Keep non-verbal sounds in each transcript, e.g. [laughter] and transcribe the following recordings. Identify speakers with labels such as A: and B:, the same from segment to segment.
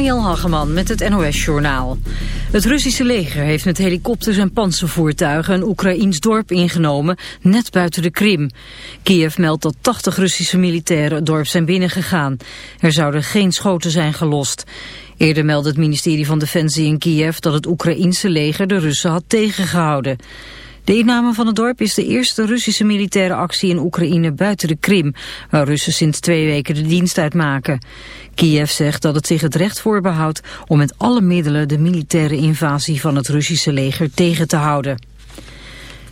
A: Mariel Hageman met het NOS Journaal. Het Russische leger heeft met helikopters en panzervoertuigen een Oekraïns dorp ingenomen, net buiten de Krim. Kiev meldt dat 80 Russische militairen het dorp zijn binnengegaan. Er zouden geen schoten zijn gelost. Eerder meldde het ministerie van Defensie in Kiev dat het Oekraïense leger de Russen had tegengehouden. De inname van het dorp is de eerste Russische militaire actie in Oekraïne buiten de Krim, waar Russen sinds twee weken de dienst uitmaken. Kiev zegt dat het zich het recht voorbehoudt om met alle middelen de militaire invasie van het Russische leger tegen te houden.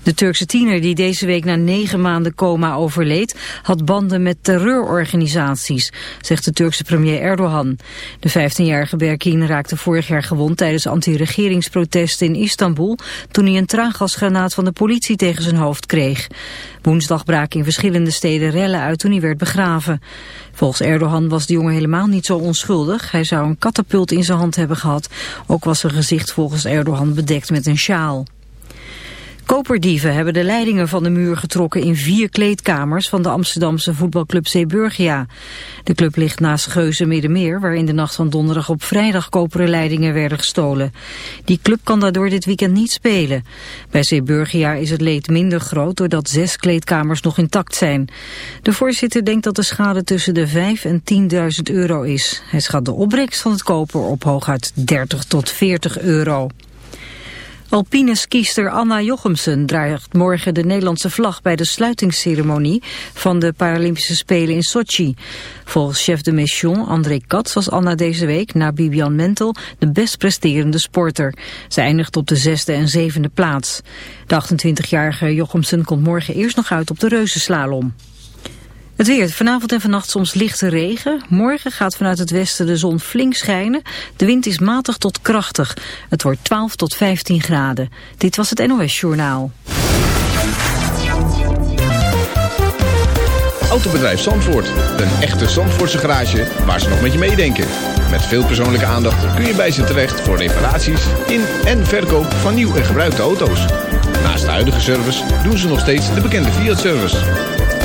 A: De Turkse tiener die deze week na negen maanden coma overleed... had banden met terreurorganisaties, zegt de Turkse premier Erdogan. De 15-jarige Berkin raakte vorig jaar gewond tijdens anti-regeringsprotesten in Istanbul... toen hij een traangasgranaat van de politie tegen zijn hoofd kreeg. Woensdag braken in verschillende steden rellen uit toen hij werd begraven. Volgens Erdogan was de jongen helemaal niet zo onschuldig. Hij zou een katapult in zijn hand hebben gehad. Ook was zijn gezicht volgens Erdogan bedekt met een sjaal. Koperdieven hebben de leidingen van de muur getrokken in vier kleedkamers van de Amsterdamse voetbalclub Zeeburgia. De club ligt naast Geuze Middenmeer, waar in de nacht van donderdag op vrijdag koperen leidingen werden gestolen. Die club kan daardoor dit weekend niet spelen. Bij Zeeburgia is het leed minder groot doordat zes kleedkamers nog intact zijn. De voorzitter denkt dat de schade tussen de 5 en 10.000 euro is. Hij schat de opbrengst van het koper op hooguit 30 tot 40 euro. Alpine skiester Anna Jochemsen draagt morgen de Nederlandse vlag bij de sluitingsceremonie van de Paralympische Spelen in Sochi. Volgens chef de mission André Katz was Anna deze week na Bibian Mentel de best presterende sporter. Ze eindigt op de zesde en zevende plaats. De 28-jarige Jochemsen komt morgen eerst nog uit op de reuzenslalom. Het weer. Vanavond en vannacht soms lichte regen. Morgen gaat vanuit het westen de zon flink schijnen. De wind is matig tot krachtig. Het wordt 12 tot 15 graden. Dit was het NOS Journaal.
B: Autobedrijf Zandvoort. Een echte Zandvoortse garage waar ze nog met je meedenken. Met veel persoonlijke aandacht kun je bij ze terecht voor reparaties in en verkoop van nieuw en gebruikte auto's. Naast de huidige service doen ze nog steeds de bekende Fiat-service.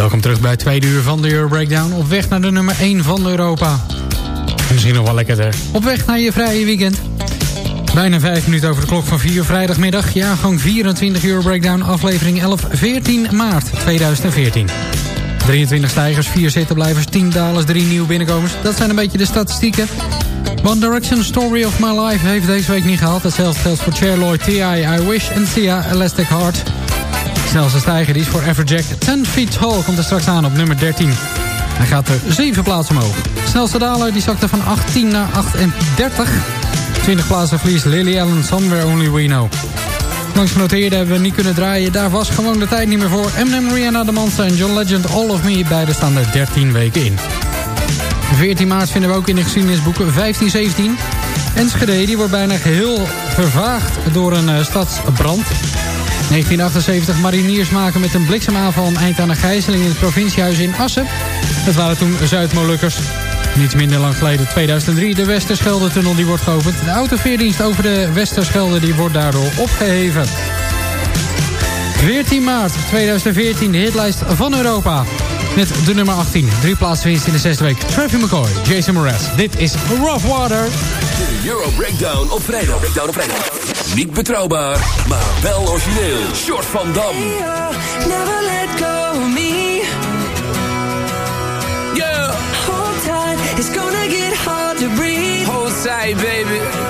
C: Welkom terug bij het tweede uur van de Euro Breakdown. Op weg naar de nummer 1 van Europa. En misschien nog wel lekkerder. Op weg naar je vrije weekend. Bijna 5 minuten over de klok van 4 vrijdagmiddag. Jaargang 24 Euro Breakdown, aflevering 11, 14 maart 2014. 23 stijgers, 4 zittenblijvers, 10 dalers, 3 nieuwe binnenkomers. Dat zijn een beetje de statistieken. One Direction Story of My Life heeft deze week niet gehaald. Hetzelfde geldt voor Cherloyd, T.I. I Wish en Sia Elastic Heart. Snelste stijger die is voor Everjack 10 Feet Tall. Komt er straks aan op nummer 13. Hij gaat er 7 plaatsen omhoog. Snelste daler die zakte van 18 naar 38. 20 plaatsen verliest Lily Allen Somewhere Only We Know. Langs genoteerde hebben we niet kunnen draaien. Daar was gewoon de tijd niet meer voor. Eminem, Rihanna, The Monster en John Legend All of Me. Beide staan er 13 weken in. 14 maart vinden we ook in de geschiedenisboeken 1517. Enschede die wordt bijna geheel vervaagd door een eh, stadsbrand. 1978 mariniers maken met een bliksemaanval eind aan een gijzeling in het provinciehuis in Assen. Dat waren toen Zuid-Molukkers. Niets minder lang geleden, 2003, de Westerschelde-tunnel die wordt geopend. De autoveerdienst over de Westerschelde die wordt daardoor opgeheven. 14 maart 2014, de hitlijst van Europa. Met de nummer 18, drie plaatsen winst in de zesde week. Travis McCoy, Jason Mraz. Dit is Rough Water.
D: De Euro Breakdown op vrijdag. Breakdown op vrijdag. Niet betrouwbaar, maar wel origineel. Short van Dam.
E: Never let go of me.
F: Yeah. Hold tight, it's gonna get hard to breathe.
G: Hold
H: tight, baby.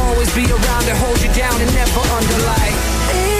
H: always be around to hold you down and never underlie.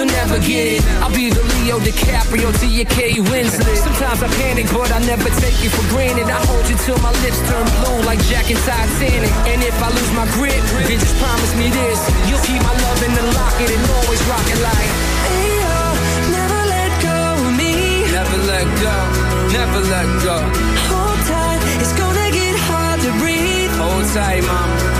H: they'll never get it. I'll be the Leo DiCaprio to your Kate Winslet. Sometimes I panic, but I never take you for granted. I hold you till my lips turn blue like Jack and Titanic. And if I lose my grip, then just promise me this. You'll keep my love in the locket and always rock it like.
I: Hey, oh, never let go of me.
H: Never let go, never let go.
I: Hold tight, it's gonna get hard to breathe.
H: Hold tight, mama,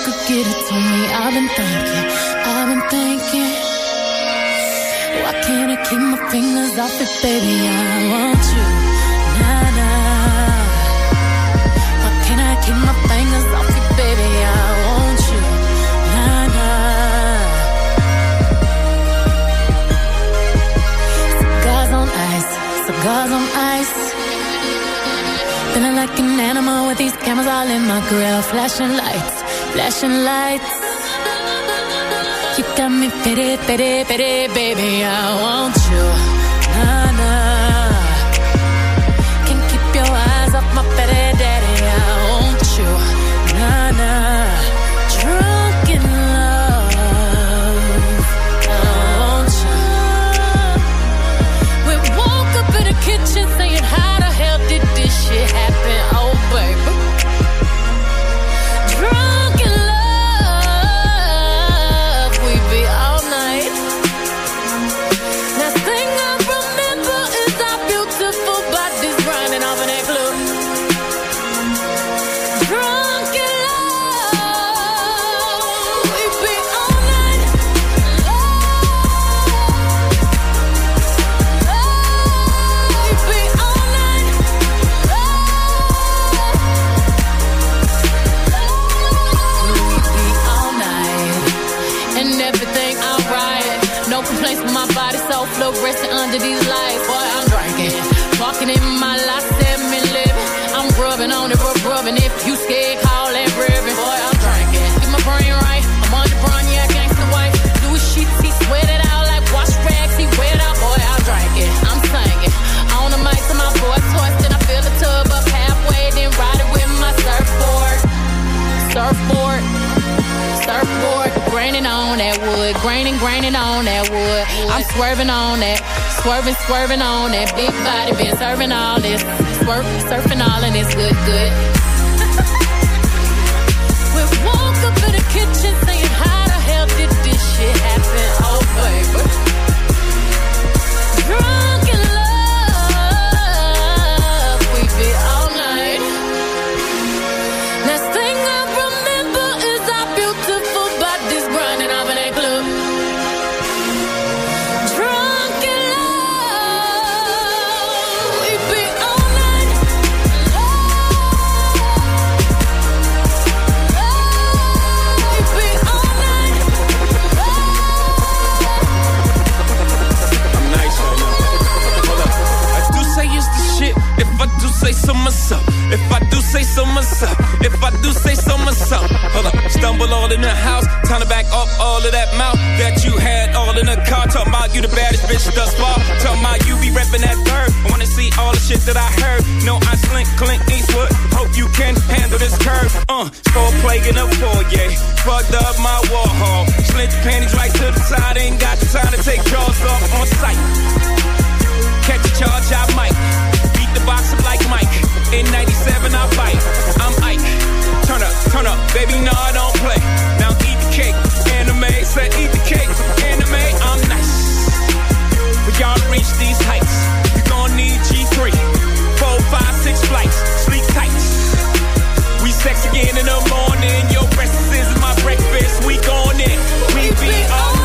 J: Liquor get it to me. I've been thinking, I've been thinking. Why can't I keep my fingers off it, baby? I want you, nah nah. Why can't I keep my fingers off it, baby? I want you, nah nah. Cigars on ice, cigars on ice. Feeling like an animal with these cameras all in my grill. Flashing lights, flashing lights. You got me pity, pity, pity, baby. I want you. So
G: myself. If I do say so myself. If I do say so myself. Hold up. Stumble all in the house. Time to back up all of that mouth that you had all in the car. Talking about you the baddest bitch thus far. Talking about you be repping that bird. I wanna see all the shit that I heard. No, I slink, Clint Eastwood. Hope you can handle this curve. Uh, four plague in a foyer. Fucked up my wall hall. Slint your panties right to the side. Ain't got the time to take jaws off on sight. Catch a charge, I might. Beat the box up like Mike. In 97, I bite. I'm Ike. Turn up, turn up, baby, no, I don't play. Now eat the cake, anime. Said eat the cake, anime. I'm nice. For y'all reach these heights, you gon' need G3. Four, five, six flights, sleep tight. We sex again in the morning. Your breakfast is my breakfast. We going in. We be all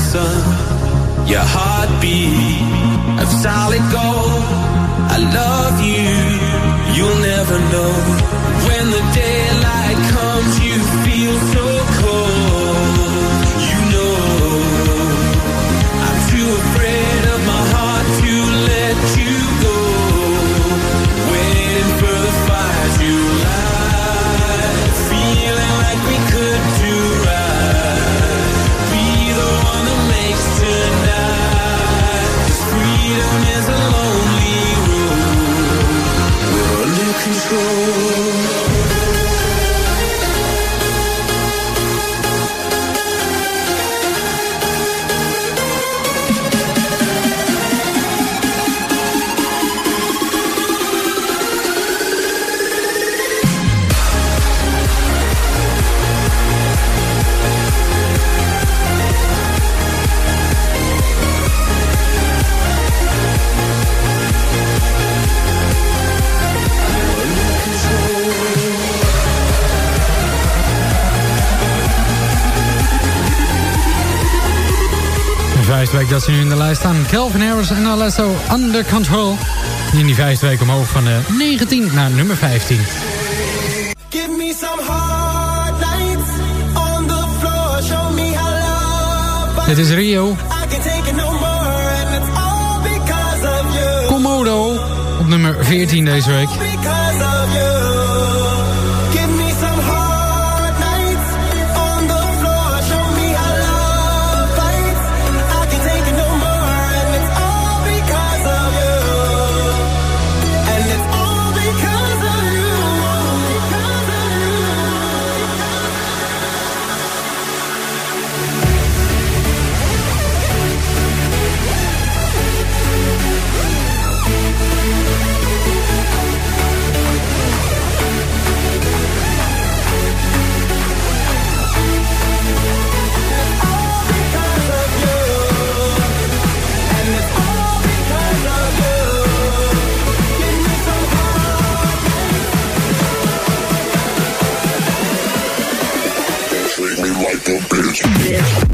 G: sun, your heartbeat of solid gold. I love you, you'll never know.
K: dat ze nu in de lijst staan. Kelvin Harris en Alesso Under Control. In die vijfde week omhoog van eh, de 19 naar nummer 15.
C: Give me some hard nights on the floor. Show me how love
K: Dit is Rio. Komodo op nummer 14 deze week. Deus.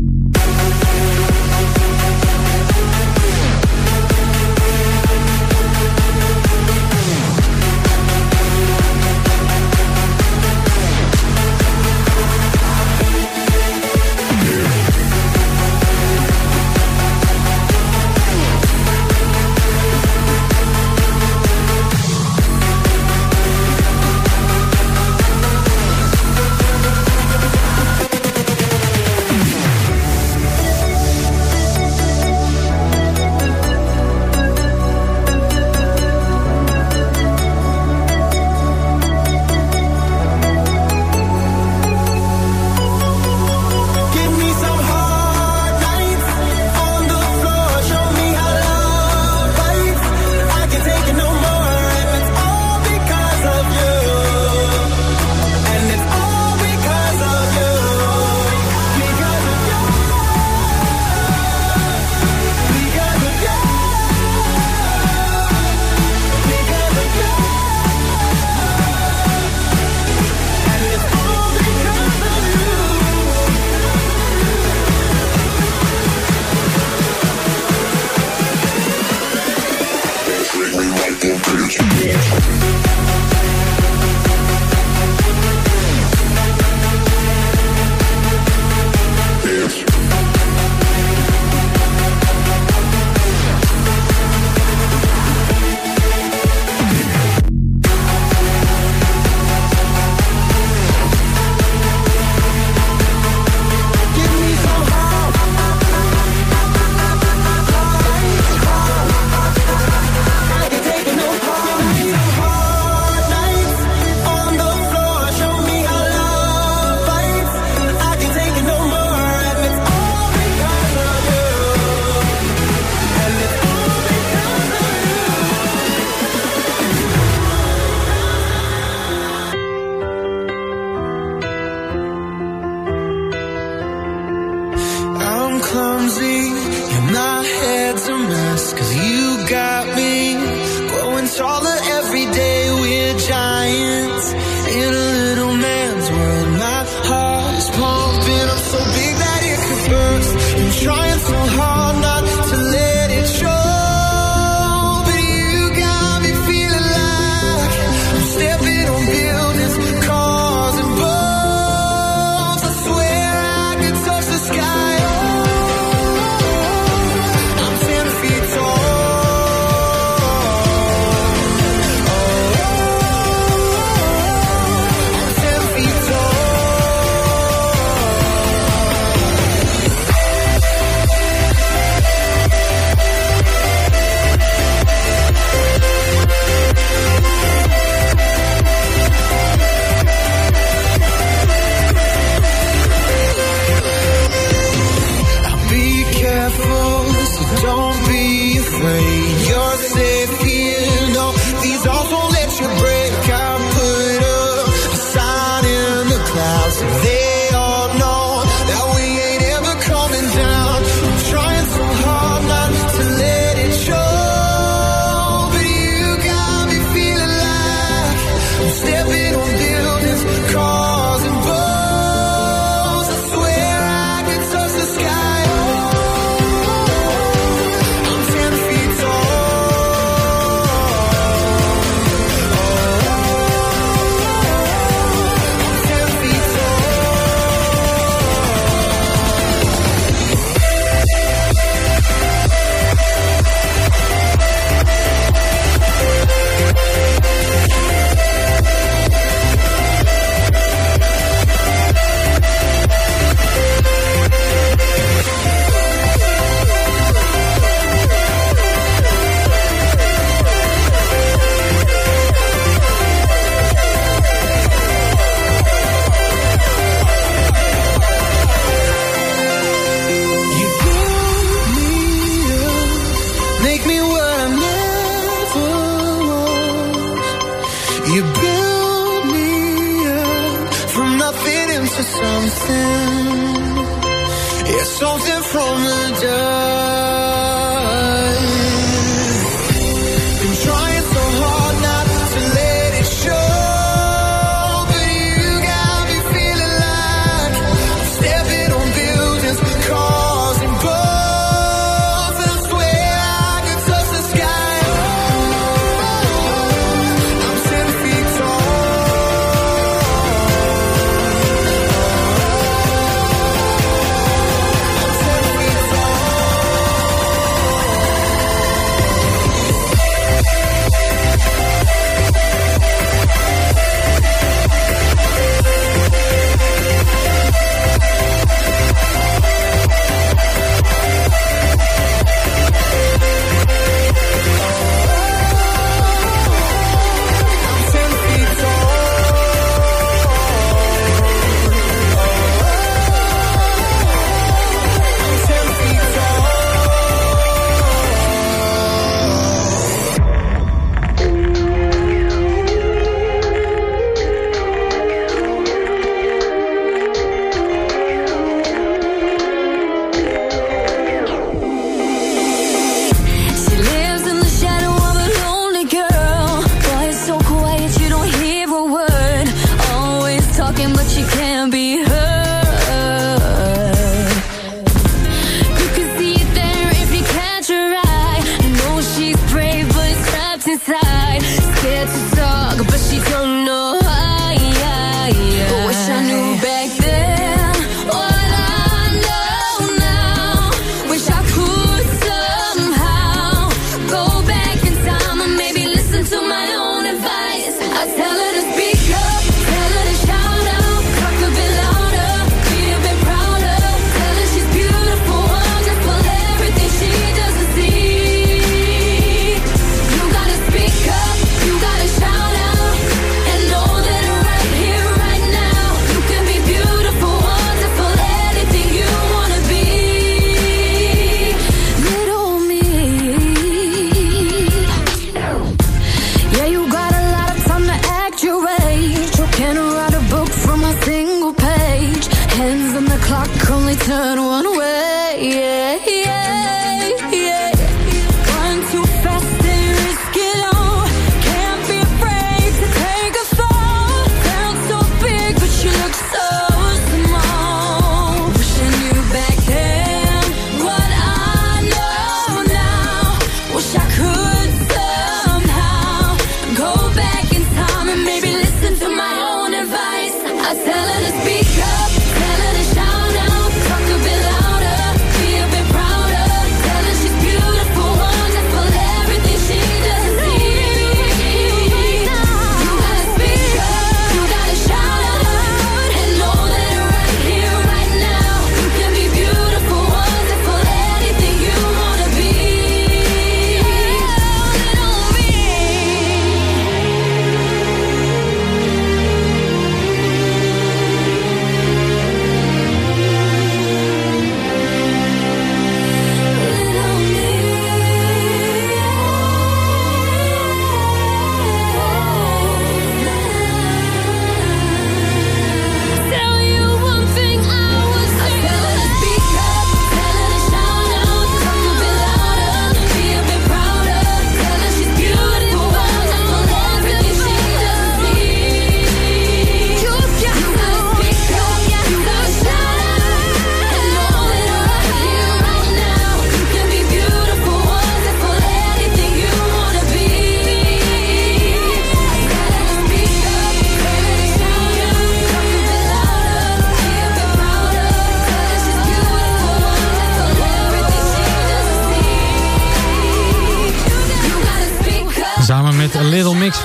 K: from the
J: dark.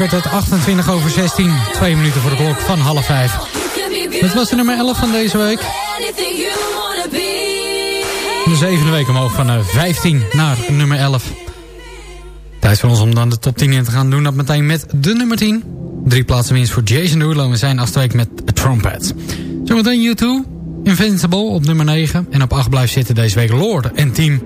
J: werd het 28 over 16. Twee minuten voor de klok van half vijf. Dat was de nummer 11 van deze week. De zevende week omhoog van eh, 15 naar nummer 11. Tijd voor ons om dan de top 10 in te gaan doen. Dat meteen met de nummer 10. Drie plaatsen winst voor Jason Derulo. We zijn afste week met Trumpet. Zometeen U2, Invincible op nummer 9. En op 8 blijft zitten deze week Lord en Team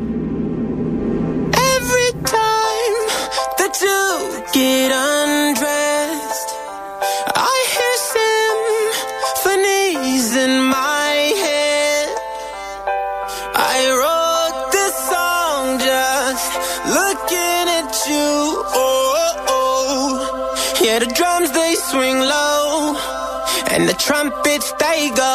I: tiger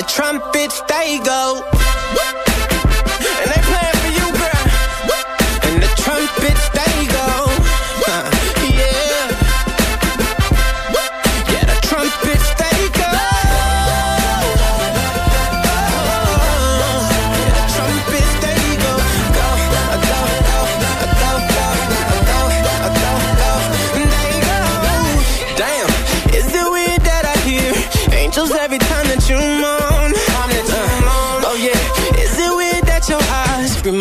I: the trumpets, they go.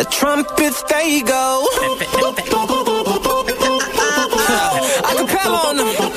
I: the trumpets they go. [laughs]
E: I, can I, I,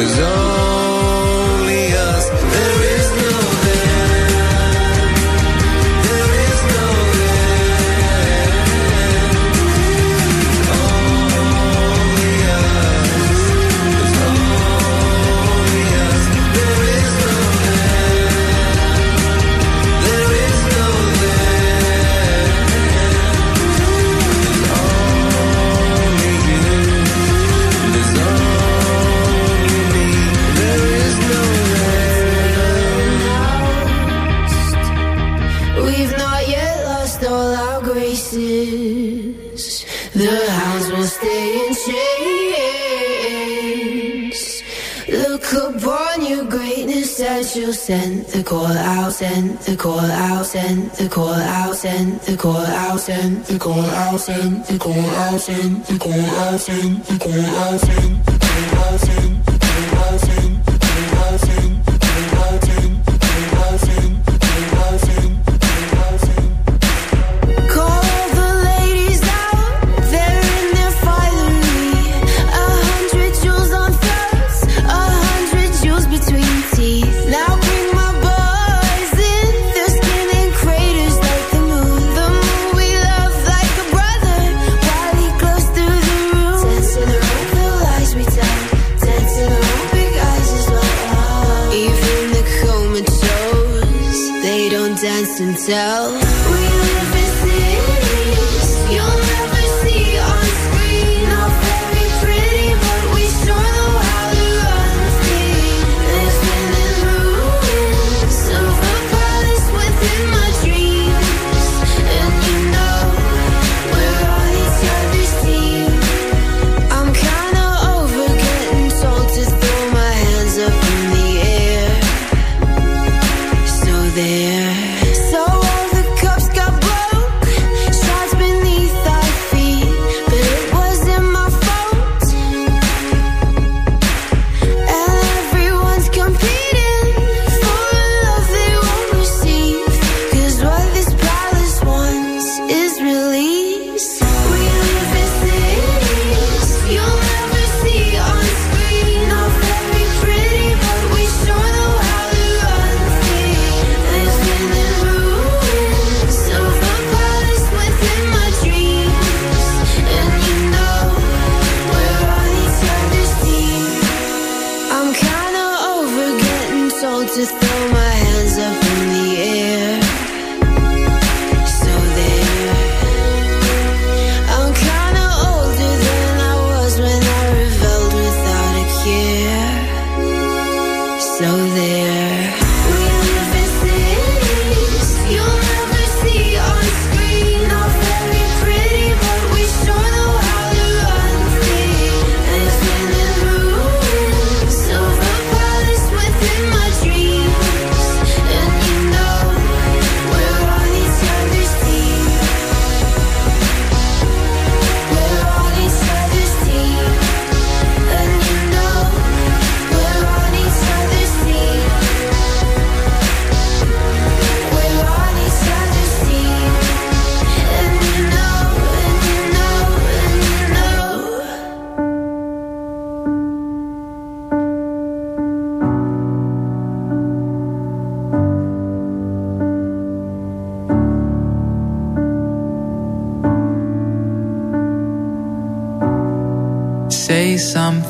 E: Cause I'm. send the call out, send the call out, send the call out, send the call out, send the call out, send the call out, send the call out, send the call out, send
F: something.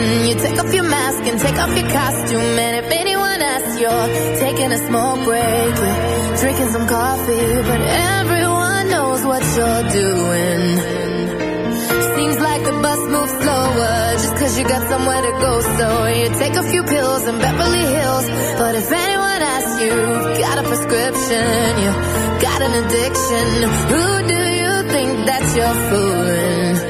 F: You
J: take off your mask and take off your costume, and if anyone asks, you're taking a small break, you're drinking some coffee, but everyone knows what you're doing. Seems like the bus moves slower just cause you got somewhere to go. So you take a few pills in Beverly Hills. But if anyone asks you, got a prescription, you got an addiction, who do you think that you're fooling?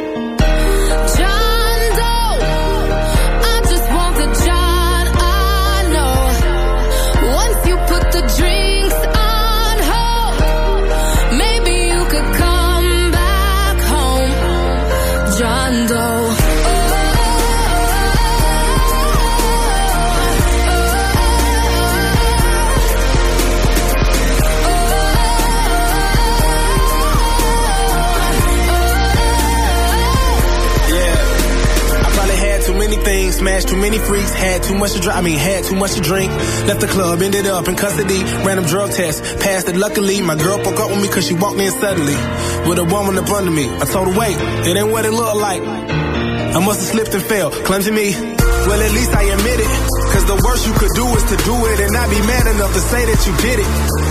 L: Too many freaks, had too much to drink. I mean, had too much to drink. Left the club, ended up in custody. Random drug test, passed it luckily. My girl broke up with me cause she walked in suddenly. With a woman up under me. I told her, wait, it ain't what it looked like. I must have slipped and fell, clumsy me. Well, at least I admit it. Cause the worst you could do is to do it and not be man enough to say that you did it.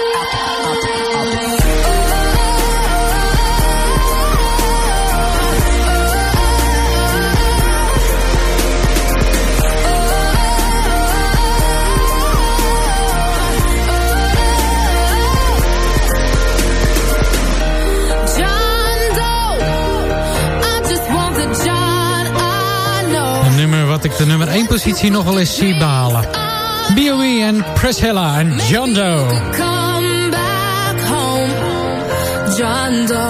M: 1 positie nog wel eens zie behalen. B.O.E. en Priscilla en John Doe.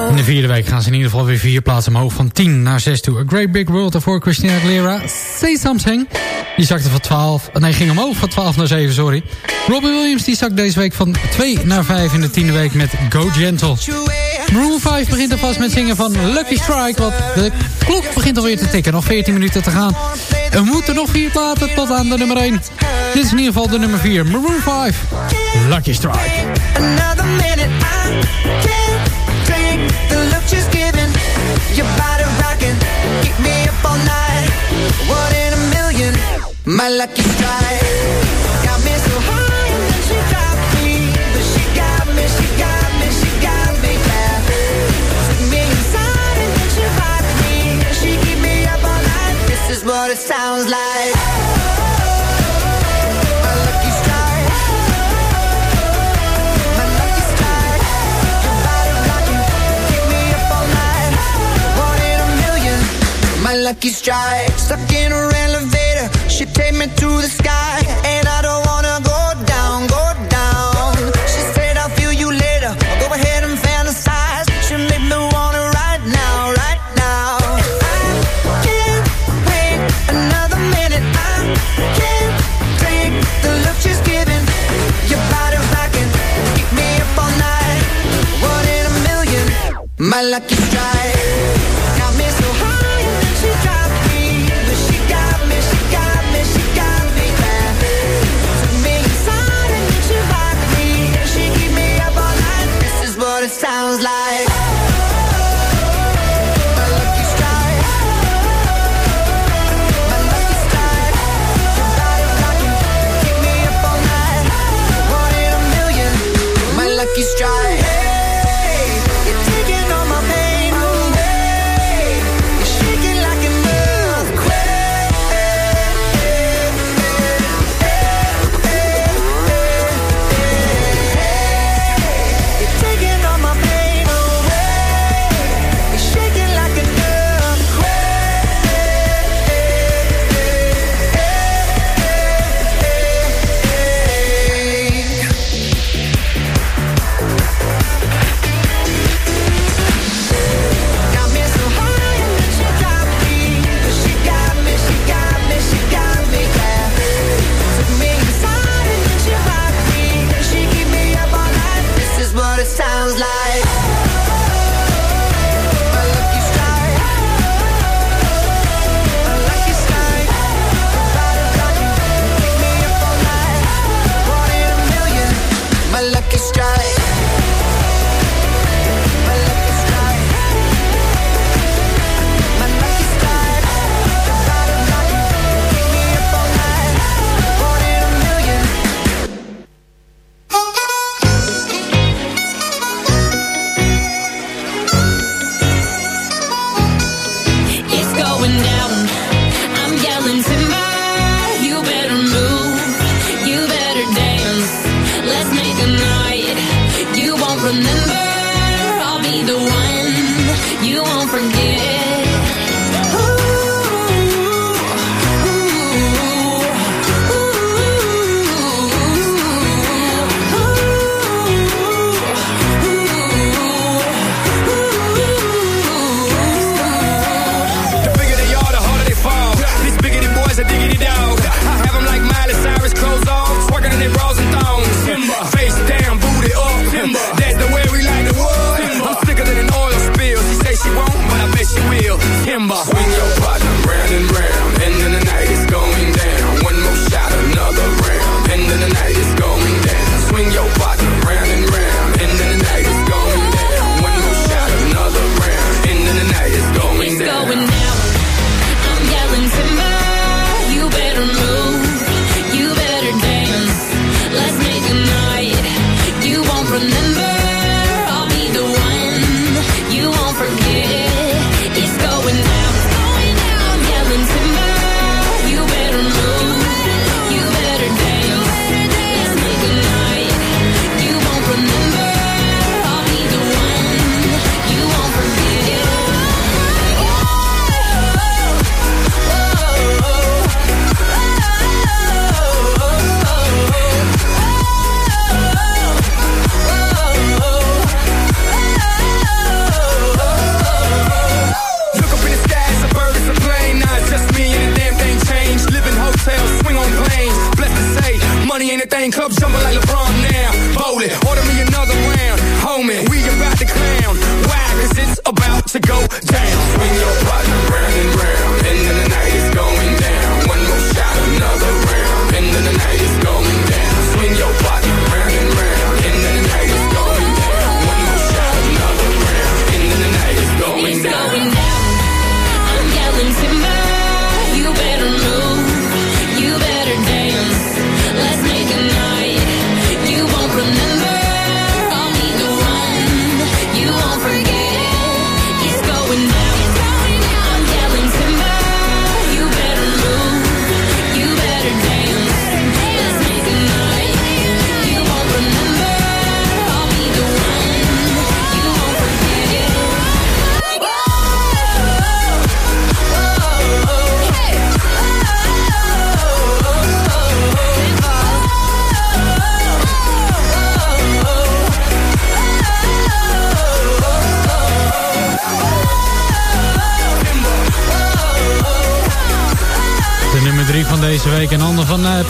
C: In de vierde week gaan ze in ieder geval weer vier plaatsen omhoog van 10 naar 6 toe. A Great Big World ervoor Christina Aguilera. Say Something. Die zakte van 12, nee ging omhoog van 12 naar 7, sorry. Robbie Williams die zakt deze week van 2 naar 5 in de tiende week met Go Gentle. Maroon 5 begint alvast met zingen van Lucky Strike. Want de klok begint alweer te tikken. Nog 14 minuten te gaan. Er moeten nog vier platen tot aan de nummer 1. Dit is in ieder geval de nummer 4. Maroon 5. Lucky Strike.
K: Another minute, I can't take the look she's giving. Your body rocking, keep me up all night. One in a million, my lucky strike. Got me so high in a million. My lucky strike. Stuck in her elevator, she take me to the sky, and I don't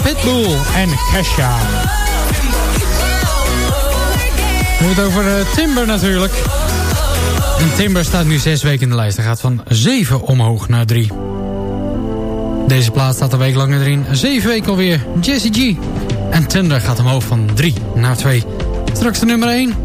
M: Pitbull en Kesha. We hebben het over uh, Timber natuurlijk. En Timber staat nu zes weken in de lijst. Hij gaat van 7 omhoog naar 3. Deze plaats staat een week langer erin. 7 weken alweer. Jesse G. En Tinder gaat omhoog van 3 naar 2. Straks de nummer 1.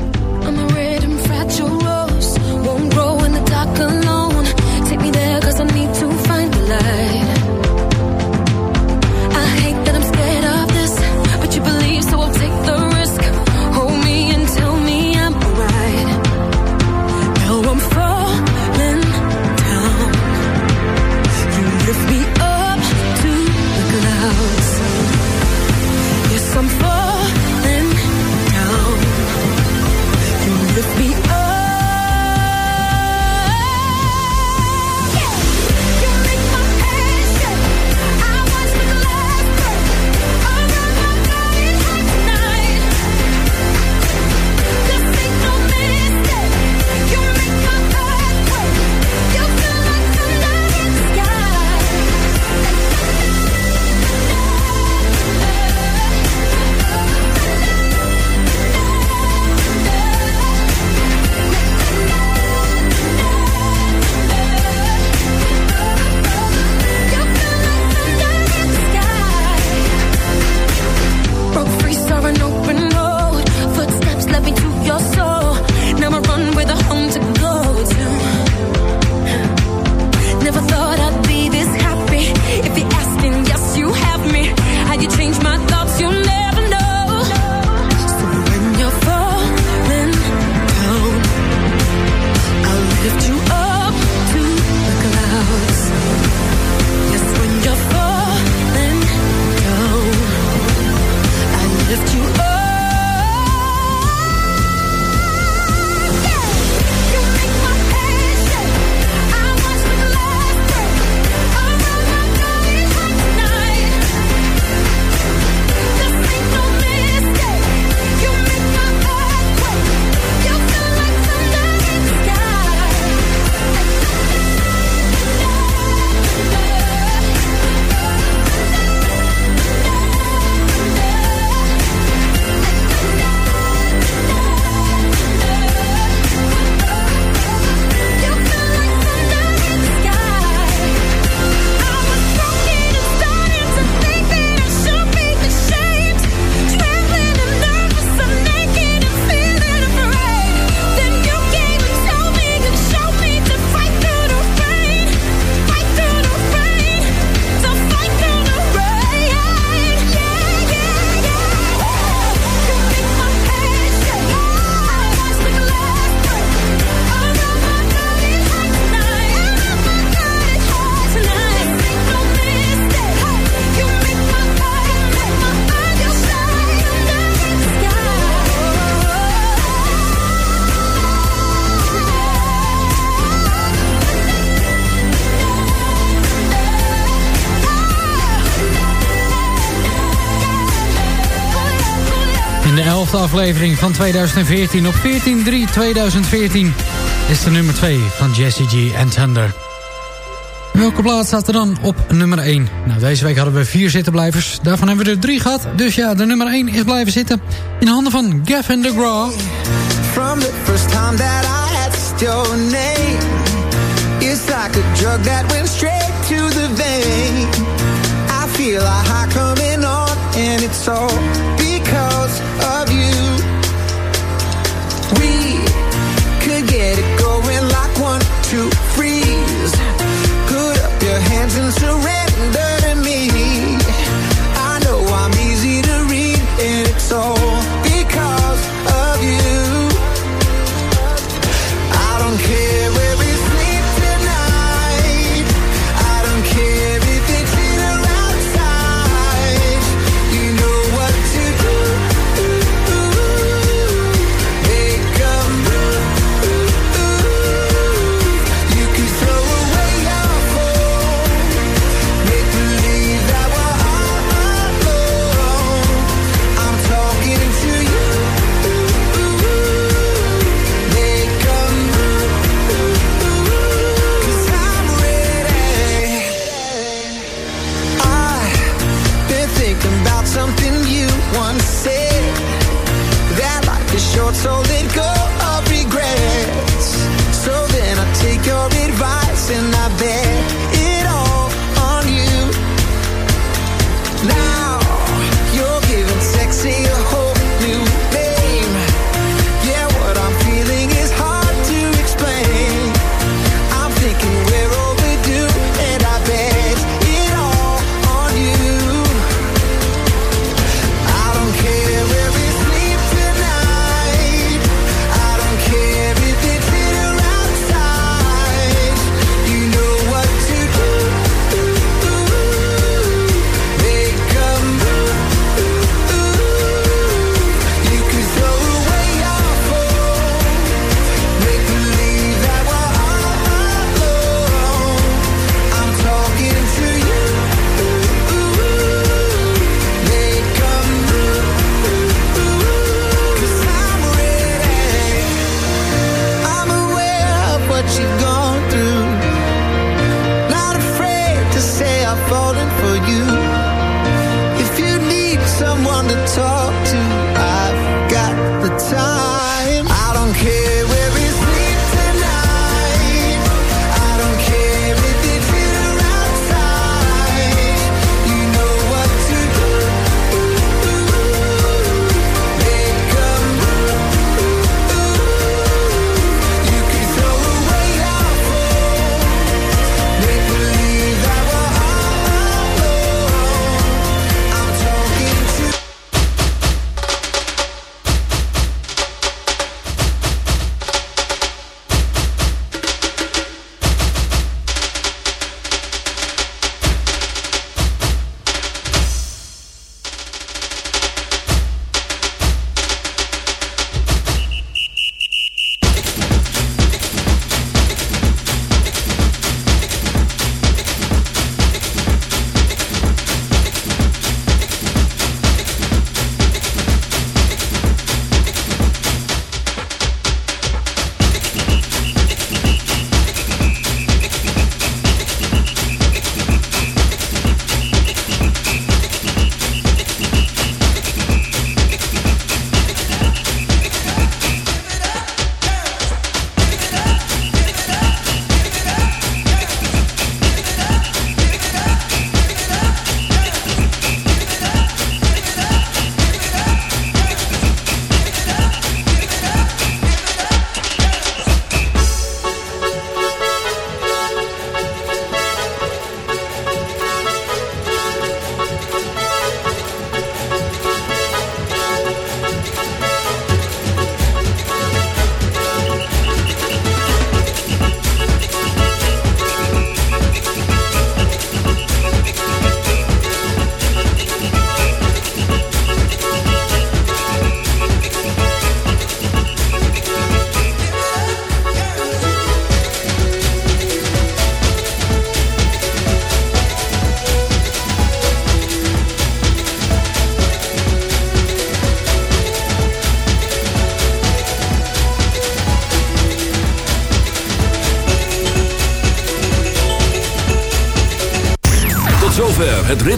M: 12e aflevering van 2014. Op 14-3-2014 is de nummer 2 van Jesse G en Tender. Welke plaats staat er dan op nummer 1? Nou, deze week hadden we vier zittenblijvers. Daarvan hebben we er drie gehad. Dus ja, de nummer 1 is blijven zitten in handen van Gavin DeGraw.
K: From the first time that I had your name It's like a drug that went straight to the vein I feel a high coming on and it's all and surrender